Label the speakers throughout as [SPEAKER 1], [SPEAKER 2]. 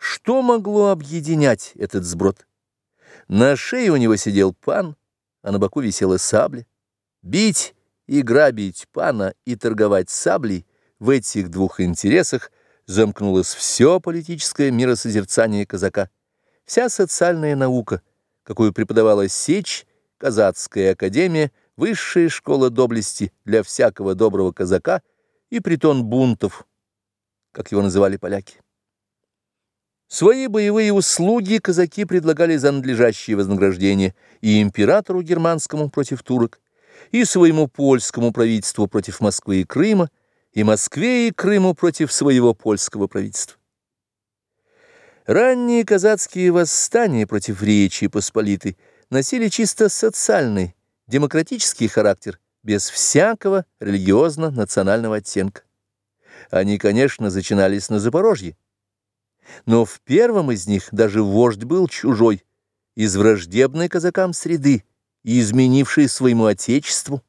[SPEAKER 1] Что могло объединять этот сброд? На шее у него сидел пан, а на боку висела сабля. Бить и грабить пана и торговать саблей в этих двух интересах замкнулось все политическое миросозерцание казака, вся социальная наука, какую преподавала Сечь, Казацкая академия, высшая школа доблести для всякого доброго казака и притон бунтов, как его называли поляки. Свои боевые услуги казаки предлагали за надлежащее вознаграждение и императору германскому против турок, и своему польскому правительству против Москвы и Крыма, и Москве и Крыму против своего польского правительства. Ранние казацкие восстания против Речи Посполитой носили чисто социальный, демократический характер, без всякого религиозно-национального оттенка. Они, конечно, зачинались на Запорожье, но в первом из них даже вождь был чужой, из враждебной казакам среды и изменивший своему отечеству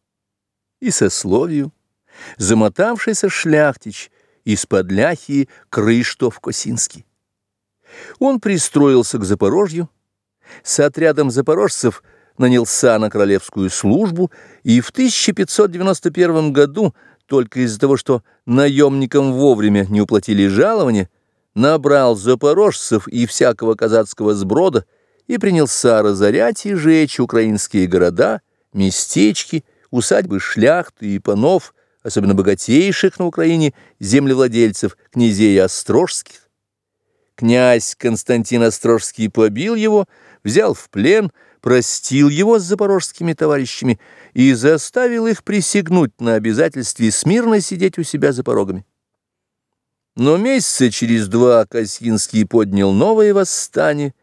[SPEAKER 1] и сословию, замотавшийся шляхтич из-под ляхии Крыштов-Косинский. Он пристроился к Запорожью, с отрядом запорожцев нанялся на королевскую службу и в 1591 году, только из-за того, что наемникам вовремя не уплатили жалования, набрал запорожцев и всякого казацкого сброда и принялся разорять и жечь украинские города, местечки, усадьбы шляхты и панов, особенно богатейших на Украине землевладельцев, князей острожских. Князь Константин Острожский побил его, взял в плен, простил его с запорожскими товарищами и заставил их присягнуть на обязательстве смирно сидеть у себя за порогами. Но месяца через два Косинский поднял новое восстание,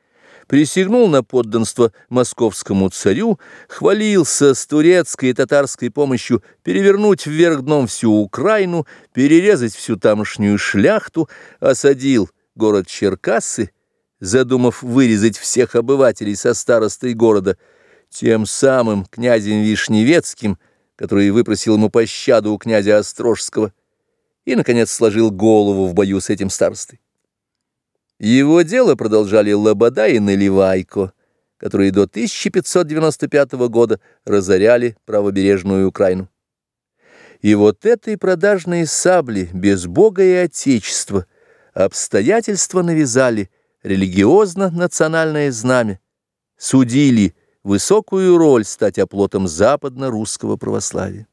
[SPEAKER 1] присягнул на подданство московскому царю, хвалился с турецкой и татарской помощью перевернуть вверх дном всю Украину, перерезать всю тамошнюю шляхту, осадил город Черкассы, задумав вырезать всех обывателей со старостой города, тем самым князем Вишневецким, который выпросил ему пощаду у князя Острожского, и, наконец, сложил голову в бою с этим старостой. Его дело продолжали Лобода и Наливайко, которые до 1595 года разоряли правобережную Украину. И вот этой продажной сабли, без Бога и Отечества, обстоятельства навязали религиозно-национальное знамя, судили высокую роль стать оплотом западно-русского православия.